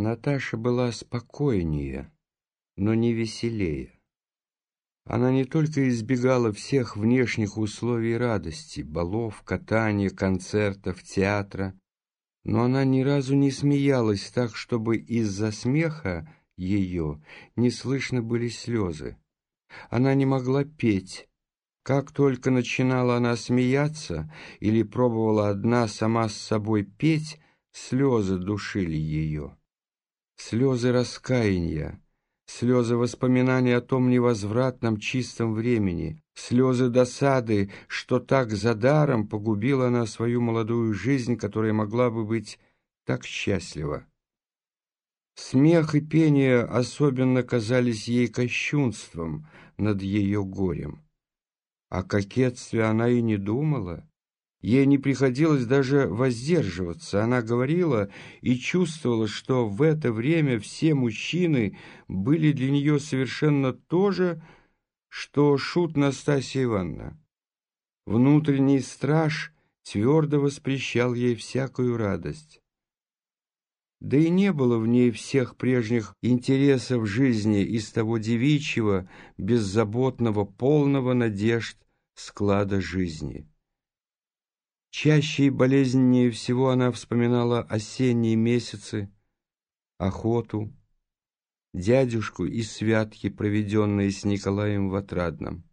Наташа была спокойнее, но не веселее. Она не только избегала всех внешних условий радости, балов, катания, концертов, театра, но она ни разу не смеялась так, чтобы из-за смеха ее не слышно были слезы. Она не могла петь. Как только начинала она смеяться или пробовала одна сама с собой петь, слезы душили ее. Слезы раскаяния, слезы воспоминаний о том невозвратном чистом времени, слезы досады, что так за даром погубила она свою молодую жизнь, которая могла бы быть так счастлива. Смех и пение особенно казались ей кощунством над ее горем. О кокетстве она и не думала. Ей не приходилось даже воздерживаться. Она говорила и чувствовала, что в это время все мужчины были для нее совершенно то же, что шут Настасья Ивановна. Внутренний страж твердо воспрещал ей всякую радость. Да и не было в ней всех прежних интересов жизни из того девичьего, беззаботного, полного надежд склада жизни. Чаще и болезненнее всего она вспоминала осенние месяцы, охоту, дядюшку и святки, проведенные с Николаем в Отрадном.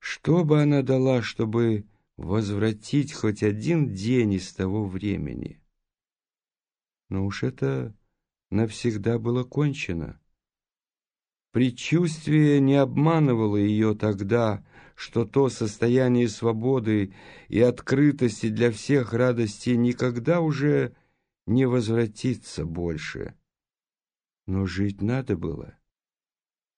Что бы она дала, чтобы возвратить хоть один день из того времени? Но уж это навсегда было кончено. Предчувствие не обманывало ее тогда, что то состояние свободы и открытости для всех радостей никогда уже не возвратится больше. Но жить надо было.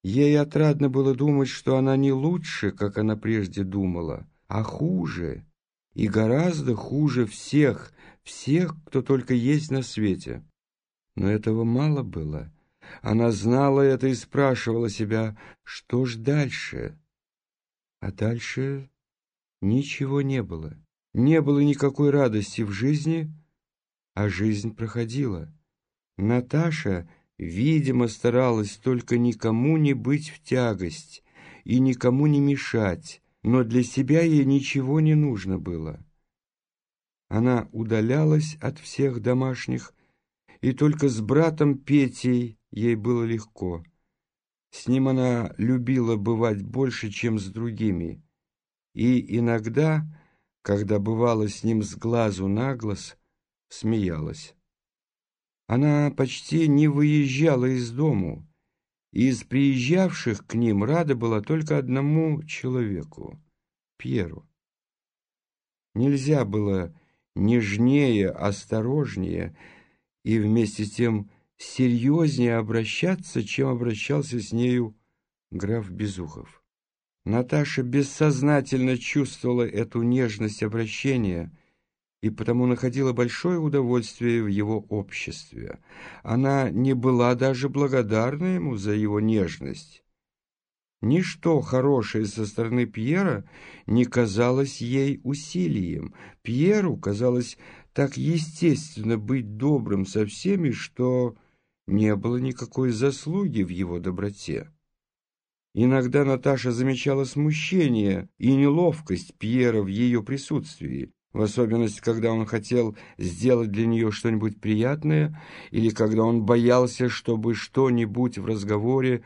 Ей отрадно было думать, что она не лучше, как она прежде думала, а хуже, и гораздо хуже всех, всех, кто только есть на свете. Но этого мало было. Она знала это и спрашивала себя, что ж дальше? А дальше ничего не было. Не было никакой радости в жизни, а жизнь проходила. Наташа Видимо, старалась только никому не быть в тягость и никому не мешать, но для себя ей ничего не нужно было. Она удалялась от всех домашних, и только с братом Петей ей было легко. С ним она любила бывать больше, чем с другими, и иногда, когда бывала с ним с глазу на глаз, смеялась. Она почти не выезжала из дому. Из приезжавших к ним рада была только одному человеку — Пьеру. Нельзя было нежнее, осторожнее и вместе с тем серьезнее обращаться, чем обращался с нею граф Безухов. Наташа бессознательно чувствовала эту нежность обращения — и потому находила большое удовольствие в его обществе. Она не была даже благодарна ему за его нежность. Ничто хорошее со стороны Пьера не казалось ей усилием. Пьеру казалось так естественно быть добрым со всеми, что не было никакой заслуги в его доброте. Иногда Наташа замечала смущение и неловкость Пьера в ее присутствии в особенности, когда он хотел сделать для нее что-нибудь приятное, или когда он боялся, чтобы что-нибудь в разговоре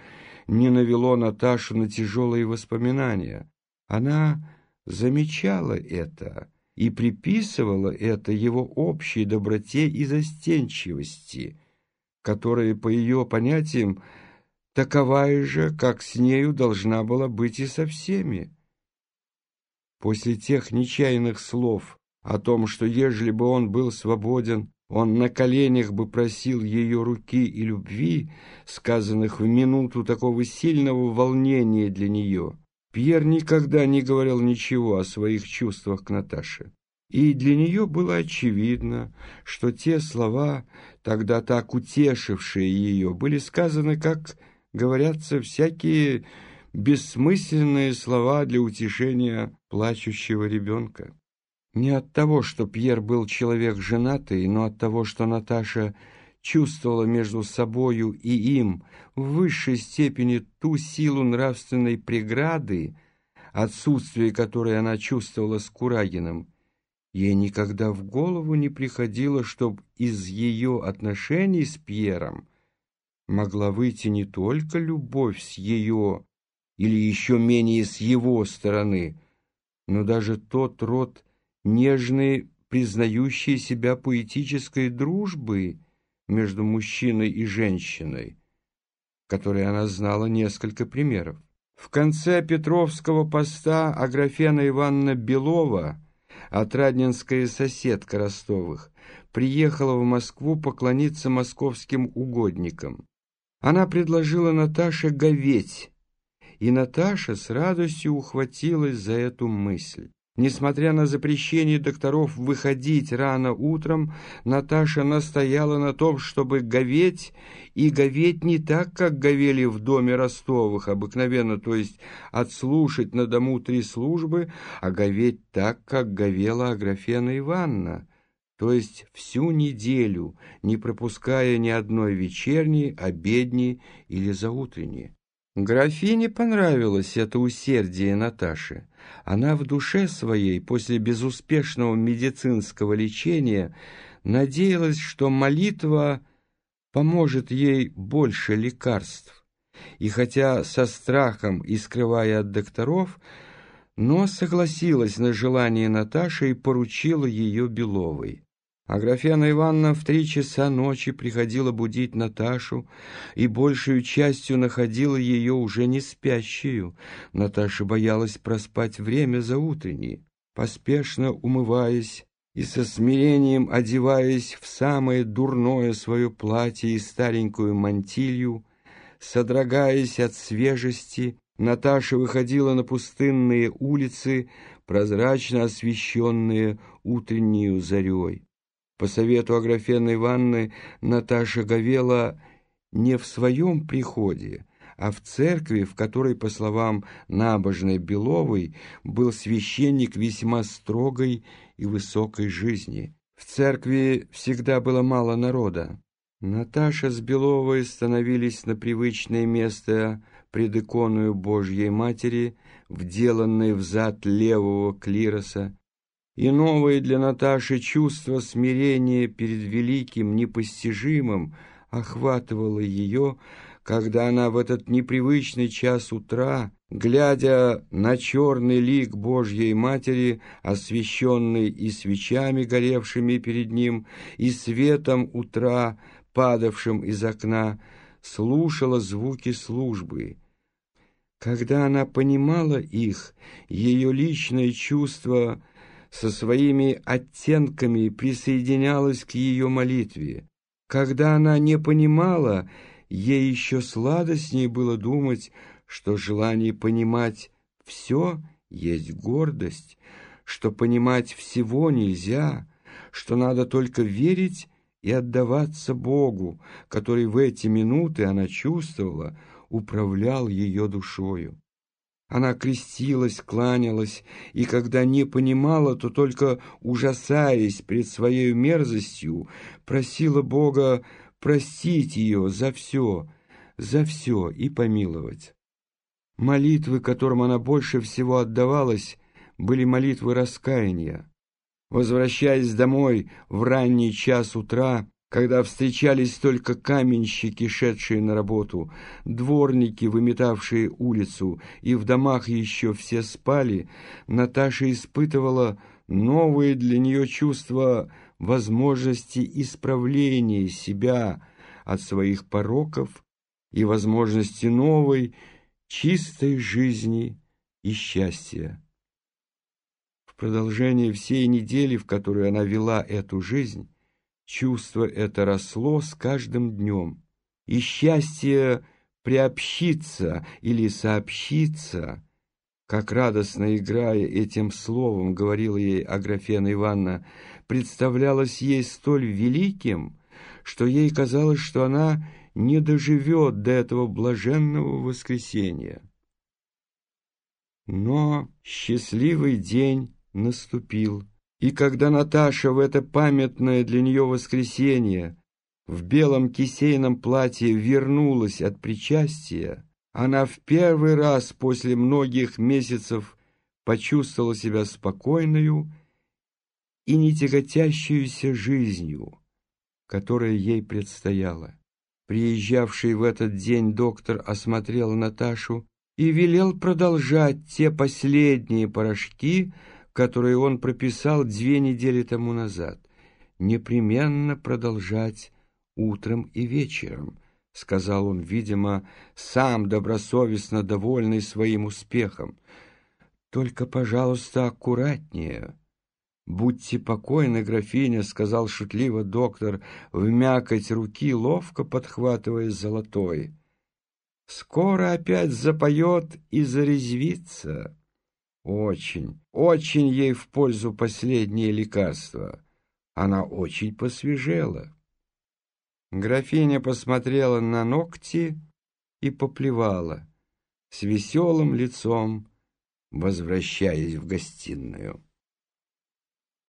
не навело Наташу на тяжелые воспоминания. Она замечала это и приписывала это его общей доброте и застенчивости, которая, по ее понятиям, таковая же, как с нею должна была быть и со всеми. После тех нечаянных слов о том, что ежели бы он был свободен, он на коленях бы просил ее руки и любви, сказанных в минуту такого сильного волнения для нее, Пьер никогда не говорил ничего о своих чувствах к Наташе. И для нее было очевидно, что те слова, тогда так утешившие ее, были сказаны, как говорятся всякие бессмысленные слова для утешения плачущего ребенка. Не от того, что Пьер был человек женатый, но от того, что Наташа чувствовала между собою и им в высшей степени ту силу нравственной преграды, отсутствие которой она чувствовала с Курагиным, ей никогда в голову не приходило, чтобы из ее отношений с Пьером могла выйти не только любовь с ее или еще менее с его стороны, но даже тот род нежной, признающей себя поэтической дружбы между мужчиной и женщиной, которой она знала несколько примеров. В конце Петровского поста Аграфена Ивановна Белова, отрадненская соседка Ростовых, приехала в Москву поклониться московским угодникам. Она предложила Наташе говеть, и Наташа с радостью ухватилась за эту мысль. Несмотря на запрещение докторов выходить рано утром, Наташа настояла на том, чтобы говеть, и говеть не так, как говели в доме Ростовых обыкновенно, то есть отслушать на дому три службы, а говеть так, как говела Аграфена Ивановна, то есть всю неделю, не пропуская ни одной вечерней, обедни или заутренней. Графине понравилось это усердие Наташи. Она в душе своей после безуспешного медицинского лечения надеялась, что молитва поможет ей больше лекарств. И хотя со страхом и скрывая от докторов, но согласилась на желание Наташи и поручила ее Беловой. Аграфена Ивановна в три часа ночи приходила будить Наташу и большую частью находила ее уже не спящую. Наташа боялась проспать время за утренней. Поспешно умываясь и со смирением одеваясь в самое дурное свое платье и старенькую мантилью, содрогаясь от свежести, Наташа выходила на пустынные улицы, прозрачно освещенные утреннюю зарей. По совету Аграфены Ивановны Наташа говела не в своем приходе, а в церкви, в которой, по словам набожной Беловой, был священник весьма строгой и высокой жизни. В церкви всегда было мало народа. Наташа с Беловой становились на привычное место пред иконую Божьей Матери, вделанной в зад левого клироса, и новое для Наташи чувство смирения перед великим, непостижимым охватывало ее, когда она в этот непривычный час утра, глядя на черный лик Божьей Матери, освещенный и свечами, горевшими перед ним, и светом утра, падавшим из окна, слушала звуки службы. Когда она понимала их, ее личное чувство — со своими оттенками присоединялась к ее молитве. Когда она не понимала, ей еще сладостнее было думать, что желание понимать все есть гордость, что понимать всего нельзя, что надо только верить и отдаваться Богу, который в эти минуты, она чувствовала, управлял ее душою. Она крестилась, кланялась, и когда не понимала, то только ужасаясь пред своей мерзостью, просила Бога простить ее за все, за все и помиловать. Молитвы, которым она больше всего отдавалась, были молитвы раскаяния. Возвращаясь домой в ранний час утра, когда встречались только каменщики, шедшие на работу, дворники, выметавшие улицу, и в домах еще все спали, Наташа испытывала новые для нее чувства возможности исправления себя от своих пороков и возможности новой, чистой жизни и счастья. В продолжение всей недели, в которую она вела эту жизнь, Чувство это росло с каждым днем, и счастье приобщиться или сообщиться, как радостно играя этим словом, говорила ей Аграфена Ивановна, представлялось ей столь великим, что ей казалось, что она не доживет до этого блаженного воскресения. Но счастливый день наступил. И когда Наташа в это памятное для нее воскресенье в белом кисейном платье вернулась от причастия, она в первый раз после многих месяцев почувствовала себя спокойную и не тяготящуюся жизнью, которая ей предстояла. Приезжавший в этот день доктор осмотрел Наташу и велел продолжать те последние порошки, которые он прописал две недели тому назад. Непременно продолжать утром и вечером, — сказал он, видимо, сам добросовестно довольный своим успехом. Только, пожалуйста, аккуратнее. «Будьте покойны, графиня», — сказал шутливо доктор, в мякоть руки, ловко подхватывая золотой. «Скоро опять запоет и зарезвится. Очень, очень ей в пользу последнее лекарство. Она очень посвежела». Графиня посмотрела на ногти и поплевала, с веселым лицом возвращаясь в гостиную.